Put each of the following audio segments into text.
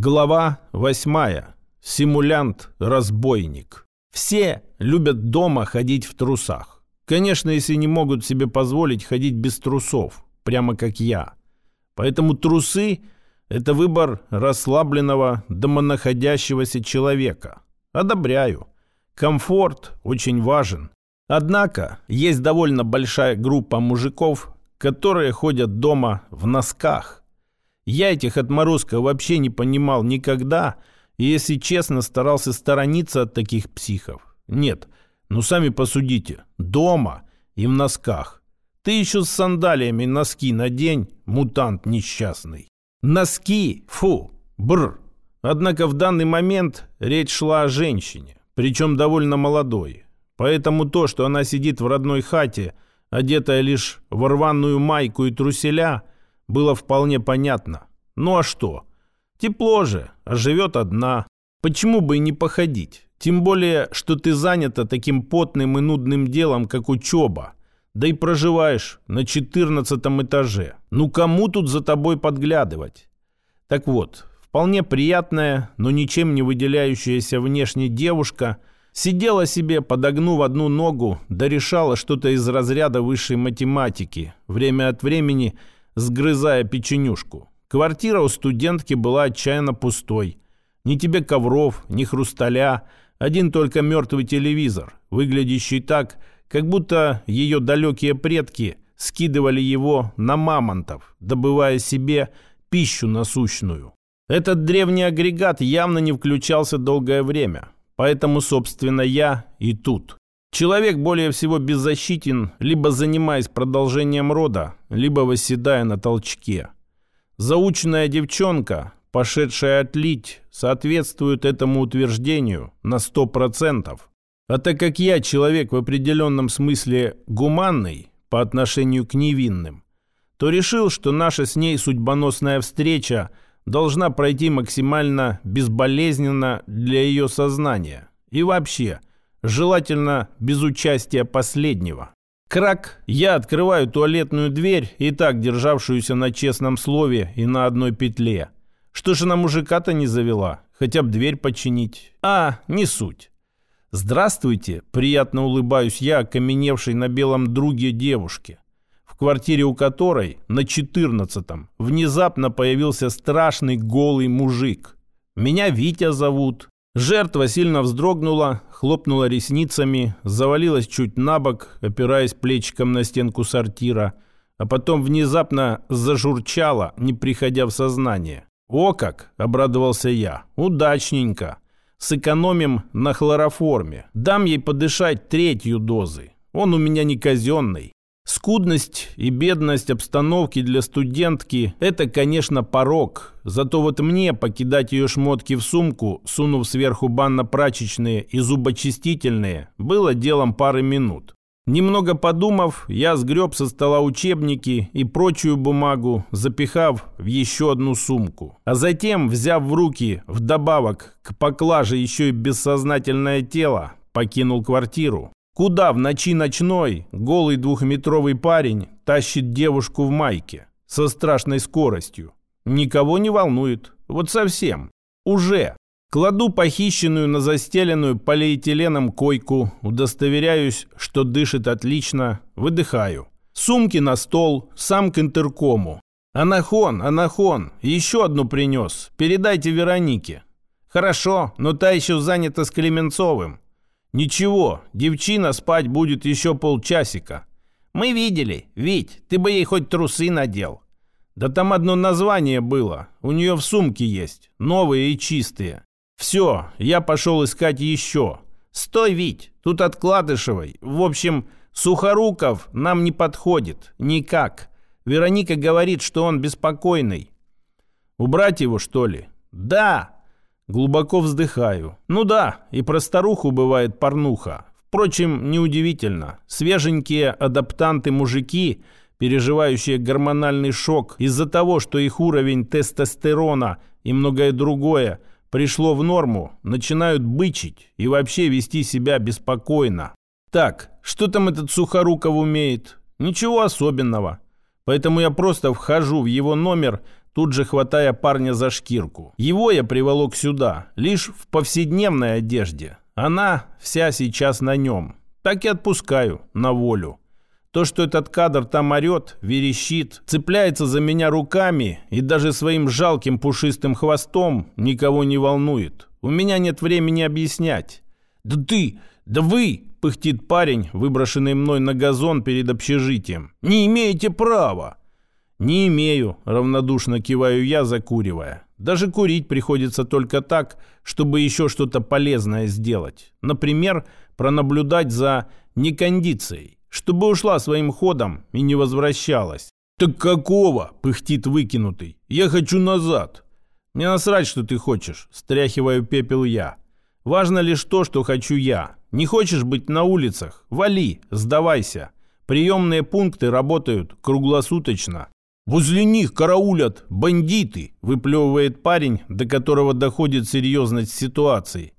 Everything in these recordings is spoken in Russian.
Глава восьмая. Симулянт-разбойник. Все любят дома ходить в трусах. Конечно, если не могут себе позволить ходить без трусов, прямо как я. Поэтому трусы – это выбор расслабленного, домонаходящегося человека. Одобряю. Комфорт очень важен. Однако есть довольно большая группа мужиков, которые ходят дома в носках. Я этих отморозков вообще не понимал никогда и, если честно, старался сторониться от таких психов. Нет, ну сами посудите, дома и в носках. Ты еще с сандалиями носки надень, мутант несчастный. Носки, фу, бр. Однако в данный момент речь шла о женщине, причем довольно молодой. Поэтому то, что она сидит в родной хате, одетая лишь в рваную майку и труселя, было вполне понятно. Ну а что? Тепло же, а живет одна. Почему бы и не походить? Тем более, что ты занята таким потным и нудным делом, как учеба. Да и проживаешь на четырнадцатом этаже. Ну кому тут за тобой подглядывать? Так вот, вполне приятная, но ничем не выделяющаяся внешне девушка сидела себе, подогнув одну ногу, да решала что-то из разряда высшей математики, время от времени сгрызая печенюшку. Квартира у студентки была отчаянно пустой. Ни тебе ковров, ни хрусталя, один только мертвый телевизор, выглядящий так, как будто ее далекие предки скидывали его на мамонтов, добывая себе пищу насущную. Этот древний агрегат явно не включался долгое время, поэтому, собственно, я и тут. Человек более всего беззащитен, либо занимаясь продолжением рода, либо восседая на толчке. Заученная девчонка, пошедшая отлить, соответствует этому утверждению на 100%. А так как я человек в определенном смысле гуманный по отношению к невинным, то решил, что наша с ней судьбоносная встреча должна пройти максимально безболезненно для ее сознания. И вообще, желательно без участия последнего. Крак, я открываю туалетную дверь, и так державшуюся на честном слове и на одной петле. Что же на мужика-то не завела? Хотя бы дверь починить. А, не суть. «Здравствуйте!» – приятно улыбаюсь я, окаменевшей на белом друге девушке, в квартире у которой, на четырнадцатом, внезапно появился страшный голый мужик. «Меня Витя зовут». Жертва сильно вздрогнула, хлопнула ресницами, завалилась чуть на бок, опираясь плечиком на стенку сортира, а потом внезапно зажурчала, не приходя в сознание. «О как!» – обрадовался я. «Удачненько!» Сэкономим на хлороформе. Дам ей подышать третью дозы. Он у меня не казенный. Скудность и бедность обстановки для студентки – это, конечно, порог. Зато вот мне покидать ее шмотки в сумку, сунув сверху банно-прачечные и зубочистительные, было делом пары минут. Немного подумав, я сгреб со стола учебники и прочую бумагу, запихав в еще одну сумку. А затем, взяв в руки вдобавок к поклаже еще и бессознательное тело, покинул квартиру. Куда в ночи ночной голый двухметровый парень тащит девушку в майке со страшной скоростью? Никого не волнует. Вот совсем. Уже. Кладу похищенную на застеленную полиэтиленом койку, удостоверяюсь, что дышит отлично, выдыхаю. Сумки на стол, сам к интеркому. «Анахон, Анахон, еще одну принес. Передайте Веронике». «Хорошо, но та еще занята с Клеменцовым». «Ничего, девчина спать будет еще полчасика». «Мы видели. Вить, ты бы ей хоть трусы надел». «Да там одно название было. У нее в сумке есть. Новые и чистые. «Все, я пошел искать еще». «Стой, Вить, тут от. В общем, Сухоруков нам не подходит. Никак. Вероника говорит, что он беспокойный». «Убрать его, что ли?» «Да». Глубоко вздыхаю. «Ну да, и про старуху бывает порнуха. Впрочем, неудивительно. Свеженькие адаптанты-мужики, переживающие гормональный шок из-за того, что их уровень тестостерона и многое другое – пришло в норму, начинают бычить и вообще вести себя беспокойно. Так, что там этот Сухоруков умеет? Ничего особенного. Поэтому я просто вхожу в его номер, тут же хватая парня за шкирку. Его я приволок сюда, лишь в повседневной одежде. Она вся сейчас на нем. Так и отпускаю на волю. То, что этот кадр там орет, верещит, цепляется за меня руками и даже своим жалким пушистым хвостом никого не волнует. У меня нет времени объяснять. «Да ты! Да вы!» — пыхтит парень, выброшенный мной на газон перед общежитием. «Не имеете права!» «Не имею», — равнодушно киваю я, закуривая. «Даже курить приходится только так, чтобы еще что-то полезное сделать. Например, пронаблюдать за некондицией, чтобы ушла своим ходом и не возвращалась». «Так какого?» — пыхтит выкинутый. «Я хочу назад». «Мне насрать, что ты хочешь», — стряхиваю пепел я. Важно лишь то, что хочу я. Не хочешь быть на улицах? Вали, сдавайся. Приемные пункты работают круглосуточно. «Возле них караулят бандиты», — выплевывает парень, до которого доходит серьезность ситуации.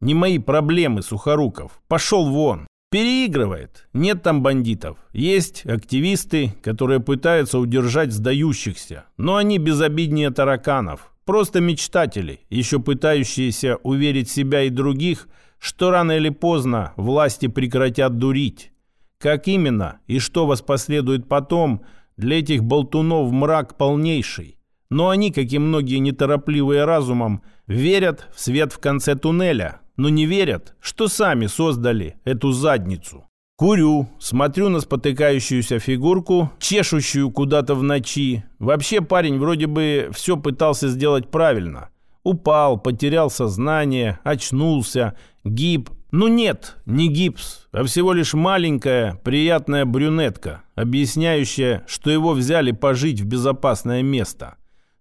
«Не мои проблемы, Сухоруков. Пошел вон». Переигрывает. Нет там бандитов. Есть активисты, которые пытаются удержать сдающихся. Но они безобиднее тараканов. Просто мечтатели, еще пытающиеся уверить себя и других, что рано или поздно власти прекратят дурить. Как именно и что воспоследует потом, для этих болтунов мрак полнейший. Но они, как и многие неторопливые разумом, верят в свет в конце туннеля, но не верят, что сами создали эту задницу. Курю, смотрю на спотыкающуюся фигурку, чешущую куда-то в ночи. Вообще парень вроде бы все пытался сделать правильно. Упал, потерял сознание, очнулся, гиб. Ну нет, не гипс, а всего лишь маленькая, приятная брюнетка, объясняющая, что его взяли пожить в безопасное место.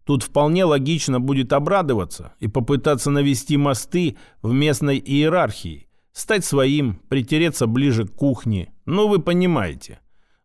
Тут вполне логично будет обрадоваться и попытаться навести мосты в местной иерархии стать своим, притереться ближе к кухне. Ну, вы понимаете.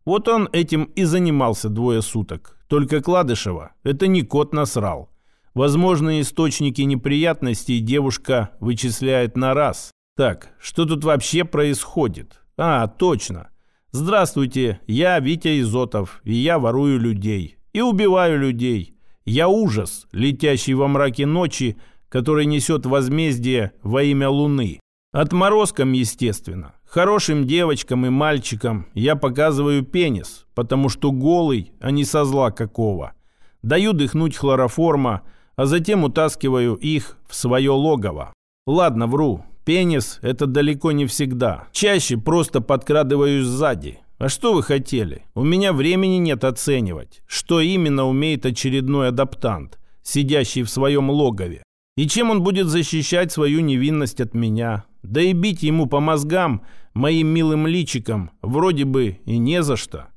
Вот он этим и занимался двое суток. Только Кладышева это не кот насрал. Возможные источники неприятностей девушка вычисляет на раз. Так, что тут вообще происходит? А, точно. Здравствуйте, я Витя Изотов, и я ворую людей. И убиваю людей. Я ужас, летящий во мраке ночи, который несет возмездие во имя Луны. Отморозкам, естественно. Хорошим девочкам и мальчикам я показываю пенис, потому что голый, а не со зла какого. Даю дыхнуть хлороформа, а затем утаскиваю их в свое логово. Ладно, вру. Пенис – это далеко не всегда. Чаще просто подкрадываюсь сзади. А что вы хотели? У меня времени нет оценивать, что именно умеет очередной адаптант, сидящий в своем логове. И чем он будет защищать свою невинность от меня? Да и бить ему по мозгам, моим милым личиком, вроде бы и не за что.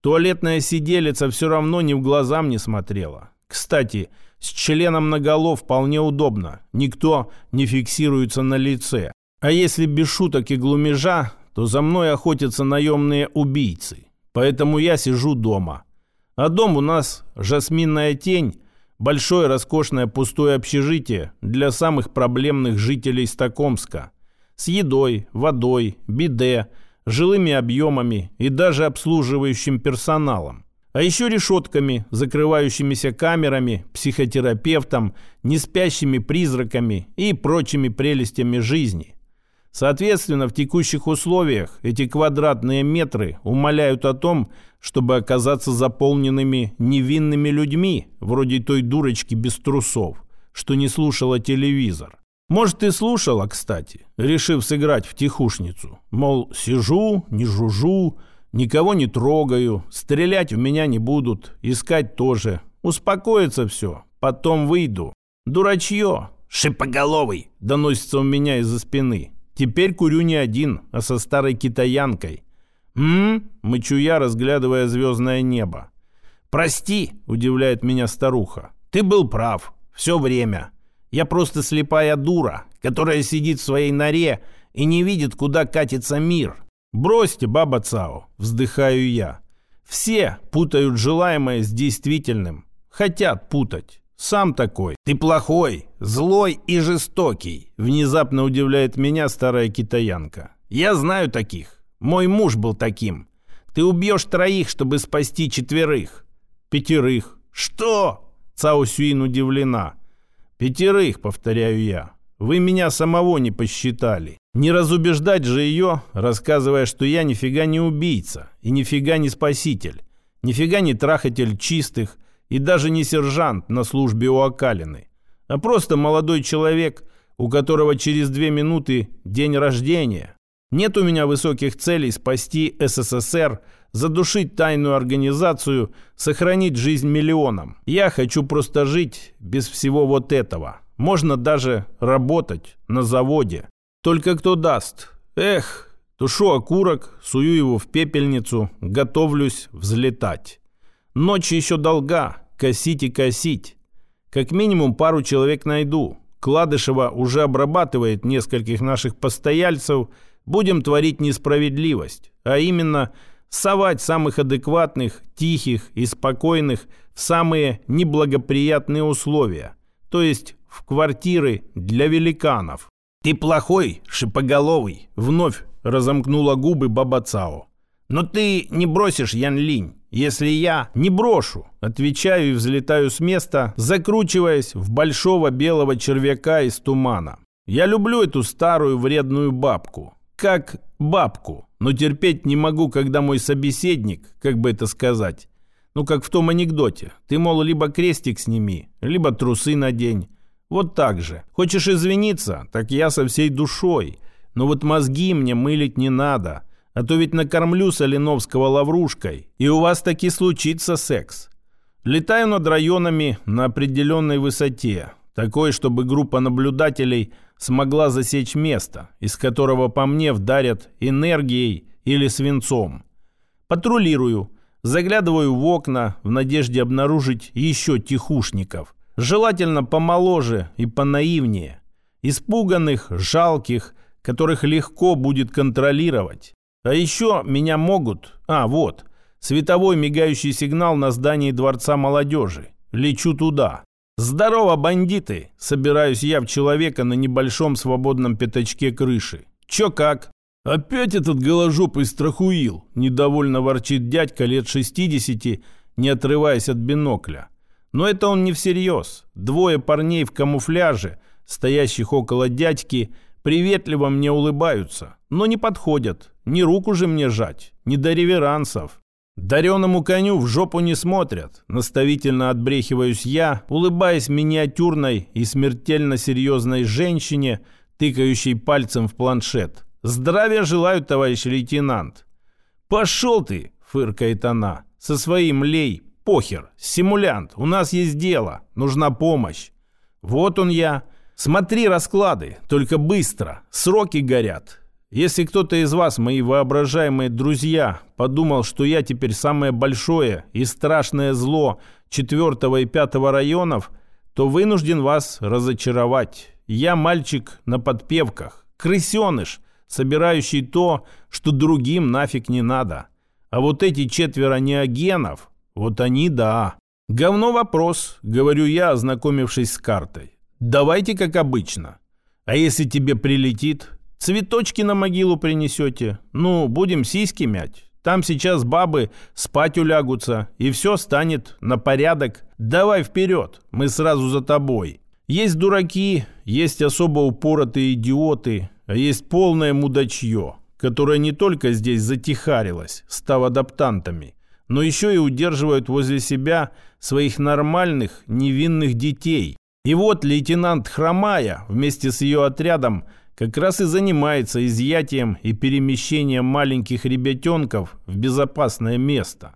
Туалетная сиделица все равно ни в глазам не смотрела. Кстати, с членом наголов вполне удобно. Никто не фиксируется на лице. А если без шуток и глумежа, то за мной охотятся наемные убийцы. Поэтому я сижу дома. А дом у нас жасминная тень, большое роскошное пустое общежитие для самых проблемных жителей Стокомска – с едой, водой, биде, жилыми объемами и даже обслуживающим персоналом. А еще решетками, закрывающимися камерами, психотерапевтом, неспящими призраками и прочими прелестями жизни. Соответственно, в текущих условиях эти квадратные метры умоляют о том, чтобы оказаться заполненными невинными людьми, вроде той дурочки без трусов, что не слушала телевизор. Может, ты слушала, кстати, решив сыграть в тихушницу. Мол, сижу, не жужу, никого не трогаю, стрелять у меня не будут, искать тоже. Успокоится все, потом выйду. Дурачье, шипоголовый, доносится у меня из-за спины. Теперь курю не один, а со старой китаянкой. «М?», мычу я, разглядывая звездное небо. «Прости», — удивляет меня старуха. «Ты был прав. Все время. Я просто слепая дура, которая сидит в своей норе и не видит, куда катится мир. Бросьте, баба Цао, вздыхаю я. Все путают желаемое с действительным. Хотят путать. Сам такой. Ты плохой, злой и жестокий. Внезапно удивляет меня старая китаянка. Я знаю таких. Мой муж был таким. Ты убьешь троих, чтобы спасти четверых. Пятерых. Что? Цао Сюин удивлена. «Пятерых», — повторяю я. «Вы меня самого не посчитали». Не разубеждать же ее, рассказывая, что я нифига не убийца и нифига не спаситель, нифига не трахатель чистых и даже не сержант на службе у Акалины, а просто молодой человек, у которого через две минуты день рождения. Нет у меня высоких целей спасти СССР, задушить тайную организацию, сохранить жизнь миллионам. Я хочу просто жить без всего вот этого. Можно даже работать на заводе. Только кто даст? Эх, тушу окурок, сую его в пепельницу, готовлюсь взлетать. Ночь еще долга, косить и косить. Как минимум пару человек найду. Кладышева уже обрабатывает нескольких наших постояльцев. Будем творить несправедливость, а именно совать самых адекватных, тихих и спокойных в самые неблагоприятные условия, то есть в квартиры для великанов. «Ты плохой, шипоголовый!» — вновь разомкнула губы Баба Цао. «Но ты не бросишь Ян Линь, если я не брошу!» Отвечаю и взлетаю с места, закручиваясь в большого белого червяка из тумана. Я люблю эту старую вредную бабку. Как бабку. Но терпеть не могу, когда мой собеседник, как бы это сказать, ну, как в том анекдоте. Ты, мол, либо крестик сними, либо трусы надень. Вот так же. Хочешь извиниться? Так я со всей душой. Но вот мозги мне мылить не надо. А то ведь накормлю Соленовского лаврушкой. И у вас таки случится секс. Летаю над районами на определенной высоте. Такой, чтобы группа наблюдателей смогла засечь место, из которого по мне вдарят энергией или свинцом. Патрулирую. Заглядываю в окна в надежде обнаружить еще тихушников – Желательно помоложе и понаивнее. Испуганных, жалких, которых легко будет контролировать. А еще меня могут... А, вот. Световой мигающий сигнал на здании Дворца молодежи. Лечу туда. «Здорово, бандиты!» Собираюсь я в человека на небольшом свободном пятачке крыши. «Чё как?» «Опять этот голожопый страхуил!» Недовольно ворчит дядька лет 60, не отрываясь от бинокля. Но это он не всерьез. Двое парней в камуфляже, стоящих около дядьки, приветливо мне улыбаются, но не подходят. Ни руку же мне жать, ни до реверансов. Дареному коню в жопу не смотрят. Наставительно отбрехиваюсь я, улыбаясь миниатюрной и смертельно серьезной женщине, тыкающей пальцем в планшет. «Здравия желаю, товарищ лейтенант!» «Пошел ты!» — фыркает она. «Со своим лей Похер, симулянт, у нас есть дело, нужна помощь. Вот он я. Смотри расклады, только быстро, сроки горят. Если кто-то из вас, мои воображаемые друзья, подумал, что я теперь самое большое и страшное зло четвертого и пятого районов, то вынужден вас разочаровать. Я мальчик на подпевках, крысеныш, собирающий то, что другим нафиг не надо. А вот эти четверо неогенов, вот они да. Говно вопрос, говорю я, ознакомившись с картой. Давайте как обычно. А если тебе прилетит, цветочки на могилу принесете? Ну, будем сиськи мять. Там сейчас бабы спать улягутся, и все станет на порядок. Давай вперед, мы сразу за тобой. Есть дураки, есть особо упоротые идиоты, а есть полное мудачье, которое не только здесь затихарилось, став адаптантами, но еще и удерживают возле себя своих нормальных, невинных детей. И вот лейтенант Хромая вместе с ее отрядом как раз и занимается изъятием и перемещением маленьких ребятенков в безопасное место.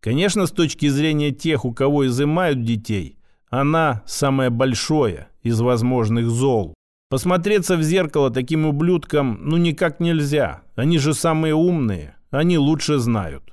Конечно, с точки зрения тех, у кого изымают детей, она самое большое из возможных зол. Посмотреться в зеркало таким ублюдкам ну никак нельзя. Они же самые умные, они лучше знают.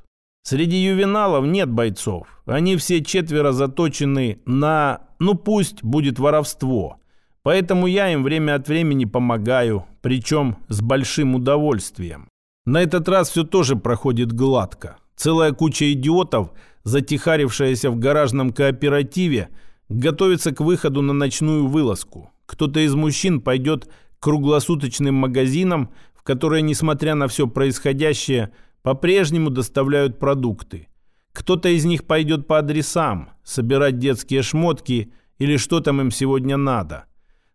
Среди ювеналов нет бойцов. Они все четверо заточены на, ну пусть будет воровство. Поэтому я им время от времени помогаю, причем с большим удовольствием. На этот раз все тоже проходит гладко. Целая куча идиотов, затихарившаяся в гаражном кооперативе, готовится к выходу на ночную вылазку. Кто-то из мужчин пойдет к круглосуточным магазинам, в которые, несмотря на все происходящее, по-прежнему доставляют продукты. Кто-то из них пойдет по адресам, собирать детские шмотки или что там им сегодня надо.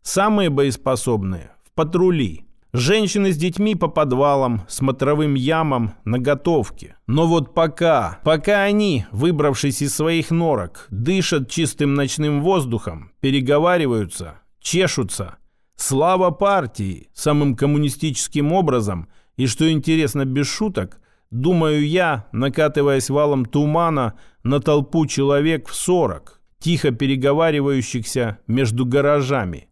Самые боеспособные – в патрули. Женщины с детьми по подвалам, смотровым ямам, на готовке. Но вот пока, пока они, выбравшись из своих норок, дышат чистым ночным воздухом, переговариваются, чешутся, слава партии самым коммунистическим образом и, что интересно, без шуток, думаю я, накатываясь валом тумана на толпу человек в сорок, тихо переговаривающихся между гаражами.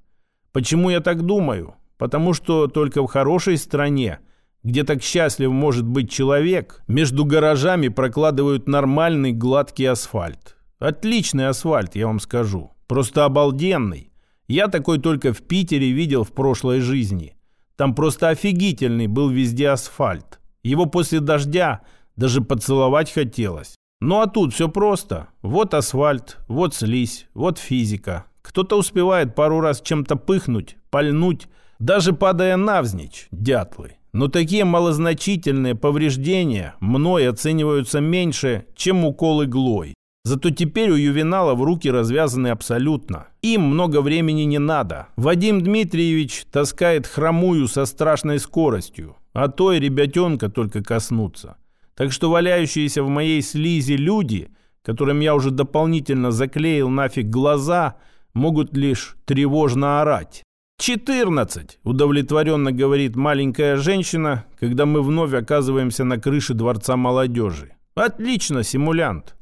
Почему я так думаю? Потому что только в хорошей стране, где так счастлив может быть человек, между гаражами прокладывают нормальный гладкий асфальт. Отличный асфальт, я вам скажу. Просто обалденный. Я такой только в Питере видел в прошлой жизни. Там просто офигительный был везде асфальт. Его после дождя даже поцеловать хотелось. Ну а тут все просто. Вот асфальт, вот слизь, вот физика. Кто-то успевает пару раз чем-то пыхнуть, пальнуть, даже падая навзничь, дятлы. Но такие малозначительные повреждения мной оцениваются меньше, чем укол иглой. Зато теперь у ювеналов руки развязаны абсолютно. Им много времени не надо. Вадим Дмитриевич таскает хромую со страшной скоростью, а то и ребятенка только коснуться. Так что валяющиеся в моей слизи люди, которым я уже дополнительно заклеил нафиг глаза, могут лишь тревожно орать. «Четырнадцать!» – удовлетворенно говорит маленькая женщина, когда мы вновь оказываемся на крыше Дворца молодежи. «Отлично, симулянт!»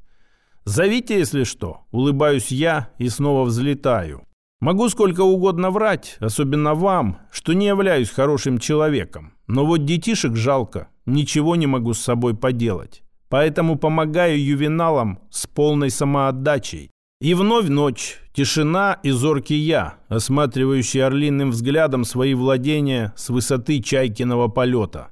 «Зовите, если что!» – улыбаюсь я и снова взлетаю. Могу сколько угодно врать, особенно вам, что не являюсь хорошим человеком. Но вот детишек жалко, ничего не могу с собой поделать. Поэтому помогаю ювеналам с полной самоотдачей. И вновь ночь, тишина и зоркий я, осматривающий орлиным взглядом свои владения с высоты чайкиного полета.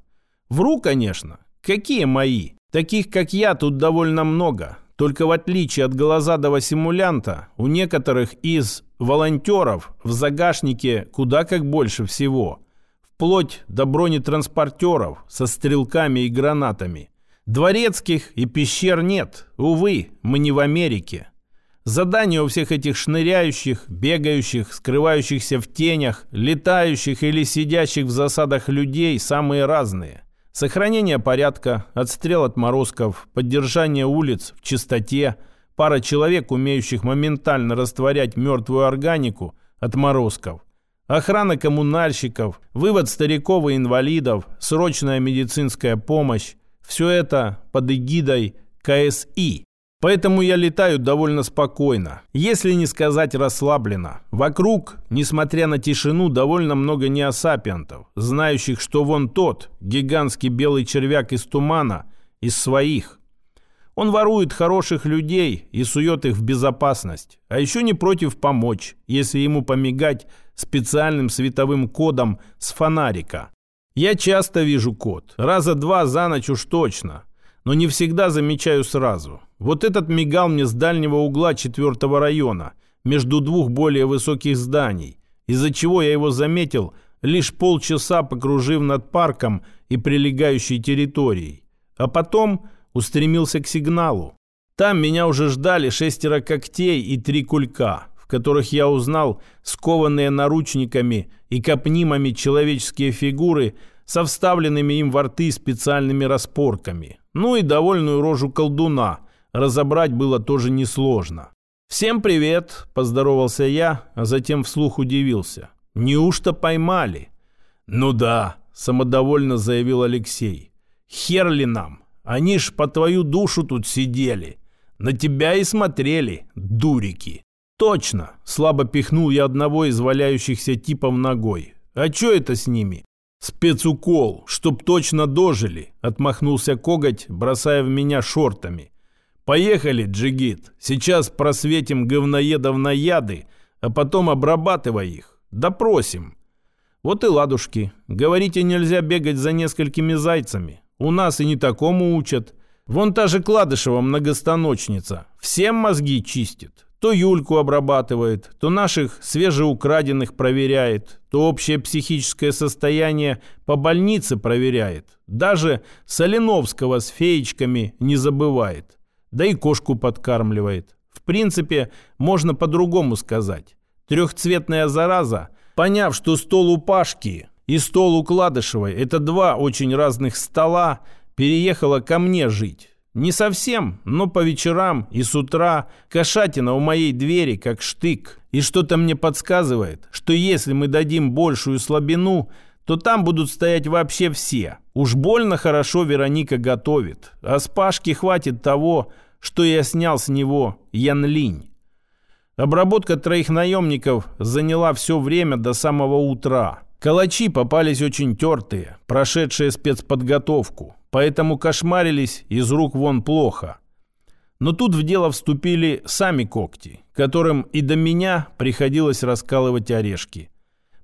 Вру, конечно. Какие мои? Таких, как я, тут довольно много. Только в отличие от голозадого симулянта, у некоторых из волонтеров в загашнике куда как больше всего. Вплоть до бронетранспортеров со стрелками и гранатами. Дворецких и пещер нет. Увы, мы не в Америке. Задания у всех этих шныряющих, бегающих, скрывающихся в тенях, летающих или сидящих в засадах людей самые разные. Сохранение порядка, отстрел отморозков, поддержание улиц в чистоте, пара человек, умеющих моментально растворять мертвую органику отморозков, охрана коммунальщиков, вывод стариков и инвалидов, срочная медицинская помощь – все это под эгидой КСИ Поэтому я летаю довольно спокойно, если не сказать расслабленно. Вокруг, несмотря на тишину, довольно много неосапиантов, знающих, что вон тот, гигантский белый червяк из тумана, из своих. Он ворует хороших людей и сует их в безопасность, а еще не против помочь, если ему помигать специальным световым кодом с фонарика. Я часто вижу код, раза два за ночь уж точно, но не всегда замечаю сразу. Вот этот мигал мне с дальнего угла четвертого района, между двух более высоких зданий, из-за чего я его заметил, лишь полчаса покружив над парком и прилегающей территорией. А потом устремился к сигналу. Там меня уже ждали шестеро когтей и три кулька, в которых я узнал скованные наручниками и капнимами человеческие фигуры со вставленными им во рты специальными распорками. Ну и довольную рожу колдуна – разобрать было тоже несложно. «Всем привет!» – поздоровался я, а затем вслух удивился. «Неужто поймали?» «Ну да», – самодовольно заявил Алексей. «Хер ли нам? Они ж по твою душу тут сидели. На тебя и смотрели, дурики». «Точно!» – слабо пихнул я одного из валяющихся типов ногой. «А чё это с ними?» «Спецукол, чтоб точно дожили», – отмахнулся коготь, бросая в меня шортами. Поехали, Джигит. Сейчас просветим говноедов на яды, а потом обрабатывай их. Допросим. Вот и ладушки. Говорите, нельзя бегать за несколькими зайцами. У нас и не такому учат. Вон та же Кладышева многостаночница. Всем мозги чистит. То Юльку обрабатывает, то наших свежеукраденных проверяет, то общее психическое состояние по больнице проверяет. Даже Соленовского с феечками не забывает. да и кошку подкармливает. В принципе, можно по-другому сказать. Трехцветная зараза, поняв, что стол у Пашки и стол у Кладышевой – это два очень разных стола, переехала ко мне жить. Не совсем, но по вечерам и с утра кошатина у моей двери как штык. И что-то мне подсказывает, что если мы дадим большую слабину, то там будут стоять вообще все. Уж больно хорошо Вероника готовит. А с Пашки хватит того, что я снял с него Ян Линь. Обработка троих наемников заняла все время до самого утра. Калачи попались очень тертые, прошедшие спецподготовку поэтому кошмарились из рук вон плохо. Но тут в дело вступили сами когти, которым и до меня приходилось раскалывать орешки.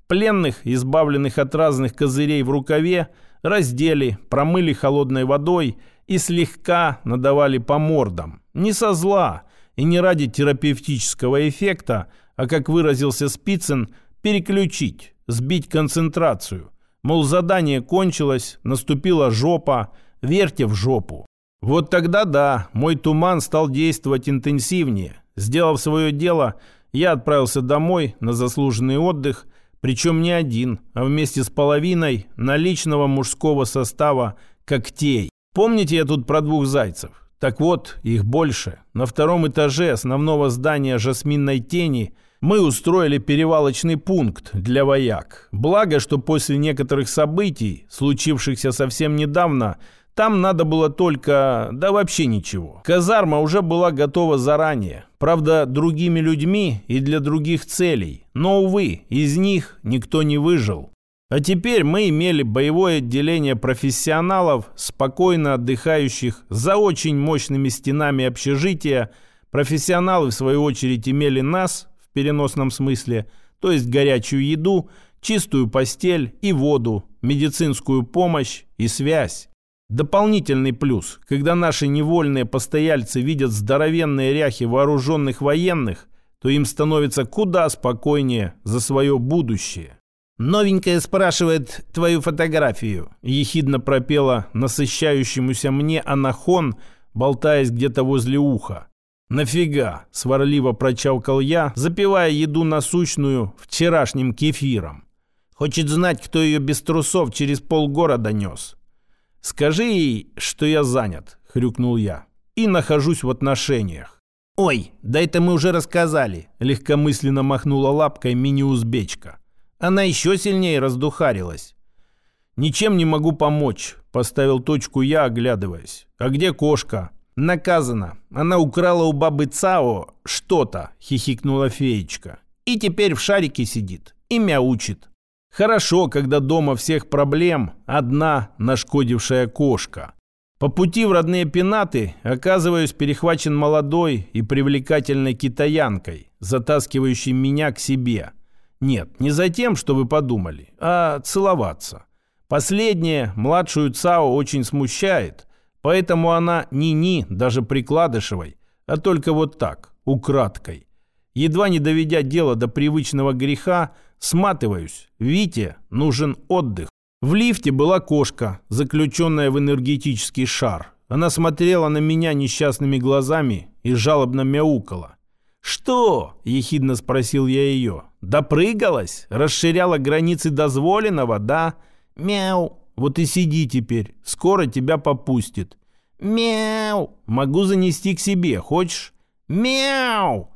Пленных, избавленных от разных козырей в рукаве, раздели, промыли холодной водой и слегка надавали по мордам. Не со зла и не ради терапевтического эффекта, а, как выразился Спицын, переключить, сбить концентрацию, Мол, задание кончилось, наступила жопа, верьте в жопу. Вот тогда да, мой туман стал действовать интенсивнее. Сделав свое дело, я отправился домой на заслуженный отдых, причем не один, а вместе с половиной наличного мужского состава когтей. Помните я тут про двух зайцев? Так вот, их больше. На втором этаже основного здания «Жасминной тени» мы устроили перевалочный пункт для вояк. Благо, что после некоторых событий, случившихся совсем недавно, там надо было только... да вообще ничего. Казарма уже была готова заранее. Правда, другими людьми и для других целей. Но, увы, из них никто не выжил. А теперь мы имели боевое отделение профессионалов, спокойно отдыхающих за очень мощными стенами общежития. Профессионалы, в свою очередь, имели нас, переносном смысле, то есть горячую еду, чистую постель и воду, медицинскую помощь и связь. Дополнительный плюс, когда наши невольные постояльцы видят здоровенные ряхи вооруженных военных, то им становится куда спокойнее за свое будущее. «Новенькая спрашивает твою фотографию», – ехидно пропела насыщающемуся мне анахон, болтаясь где-то возле уха. «Нафига?» – сварливо прочалкал я, запивая еду насущную вчерашним кефиром. «Хочет знать, кто ее без трусов через полгорода нес». «Скажи ей, что я занят», – хрюкнул я, – «и нахожусь в отношениях». «Ой, да это мы уже рассказали», – легкомысленно махнула лапкой мини-узбечка. Она еще сильнее раздухарилась. «Ничем не могу помочь», – поставил точку я, оглядываясь. «А где кошка?» «Наказана. Она украла у бабы Цао что-то», — хихикнула феечка. «И теперь в шарике сидит и мяучит». Хорошо, когда дома всех проблем одна нашкодившая кошка. По пути в родные пенаты оказываюсь перехвачен молодой и привлекательной китаянкой, затаскивающей меня к себе. Нет, не за тем, что вы подумали, а целоваться. Последнее младшую Цао очень смущает – Поэтому она ни-ни, даже прикладышевой, а только вот так, украдкой. Едва не доведя дело до привычного греха, сматываюсь. Вите нужен отдых. В лифте была кошка, заключенная в энергетический шар. Она смотрела на меня несчастными глазами и жалобно мяукала. «Что?» – ехидно спросил я ее. «Допрыгалась? Расширяла границы дозволенного, да?» «Мяу!» Вот и сиди теперь. Скоро тебя попустит. Мяу! Могу занести к себе. Хочешь? Мяу!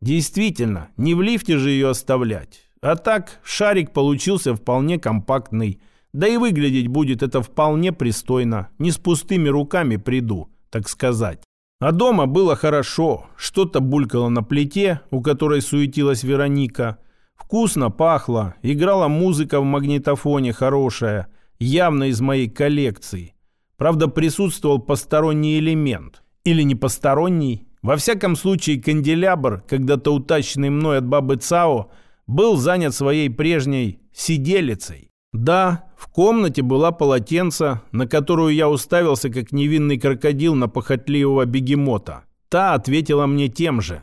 Действительно, не в лифте же ее оставлять. А так, шарик получился вполне компактный. Да и выглядеть будет это вполне пристойно. Не с пустыми руками приду, так сказать. А дома было хорошо. Что-то булькало на плите, у которой суетилась Вероника. Вкусно пахло. Играла музыка в магнитофоне хорошая – явно из моей коллекции. Правда, присутствовал посторонний элемент. Или не посторонний. Во всяком случае, канделябр, когда-то утащенный мной от бабы Цао, был занят своей прежней сиделицей. Да, в комнате была полотенце, на которую я уставился, как невинный крокодил на похотливого бегемота. Та ответила мне тем же.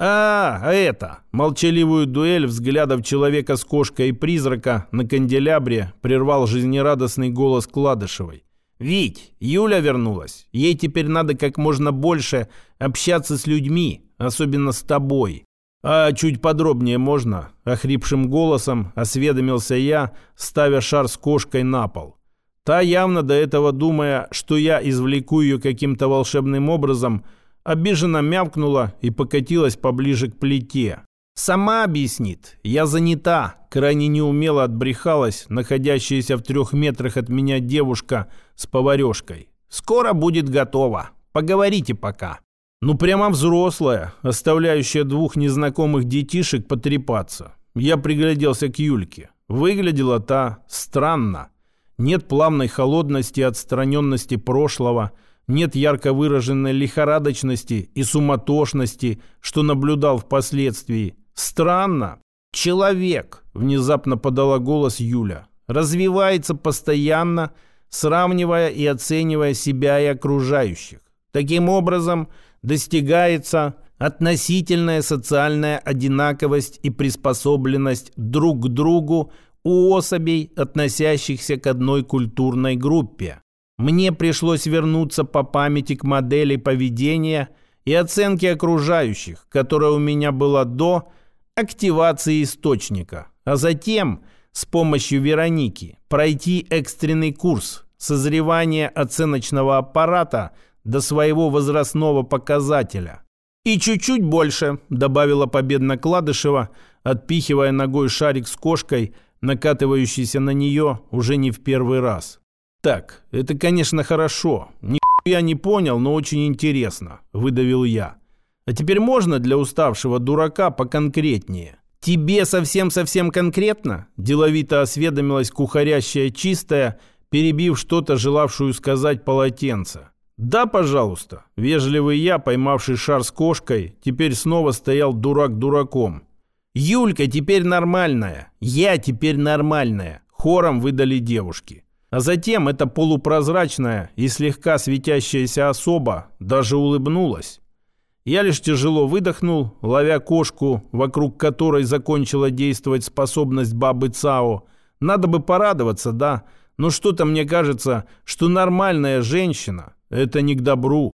«А, а это!» Молчаливую дуэль взглядов человека с кошкой и призрака на канделябре прервал жизнерадостный голос Кладышевой. «Вить, Юля вернулась. Ей теперь надо как можно больше общаться с людьми, особенно с тобой. «А чуть подробнее можно?» – охрипшим голосом осведомился я, ставя шар с кошкой на пол. Та, явно до этого думая, что я извлеку ее каким-то волшебным образом, обиженно мявкнула и покатилась поближе к плите. «Сама объяснит. Я занята», – крайне неумело отбрехалась находящаяся в трех метрах от меня девушка с поварешкой. «Скоро будет готово. Поговорите пока». Ну, прямо взрослая, оставляющая двух незнакомых детишек потрепаться. Я пригляделся к Юльке. Выглядела та странно. Нет плавной холодности и отстраненности прошлого, нет ярко выраженной лихорадочности и суматошности, что наблюдал впоследствии. Странно. Человек, внезапно подала голос Юля, развивается постоянно, сравнивая и оценивая себя и окружающих. Таким образом, достигается относительная социальная одинаковость и приспособленность друг к другу у особей, относящихся к одной культурной группе. Мне пришлось вернуться по памяти к модели поведения и оценки окружающих, которая у меня была до активации источника, а затем с помощью Вероники пройти экстренный курс созревания оценочного аппарата – до своего возрастного показателя. «И чуть-чуть больше», — добавила победно Кладышева, отпихивая ногой шарик с кошкой, накатывающийся на нее уже не в первый раз. «Так, это, конечно, хорошо. Ни я не понял, но очень интересно», — выдавил я. «А теперь можно для уставшего дурака поконкретнее?» «Тебе совсем-совсем конкретно?» – деловито осведомилась кухарящая чистая, перебив что-то, желавшую сказать полотенце. «Да, пожалуйста». Вежливый я, поймавший шар с кошкой, теперь снова стоял дурак дураком. «Юлька теперь нормальная. Я теперь нормальная», — хором выдали девушки. А затем эта полупрозрачная и слегка светящаяся особа даже улыбнулась. Я лишь тяжело выдохнул, ловя кошку, вокруг которой закончила действовать способность бабы Цао. Надо бы порадоваться, да, но что-то мне кажется, что нормальная женщина это не к добру.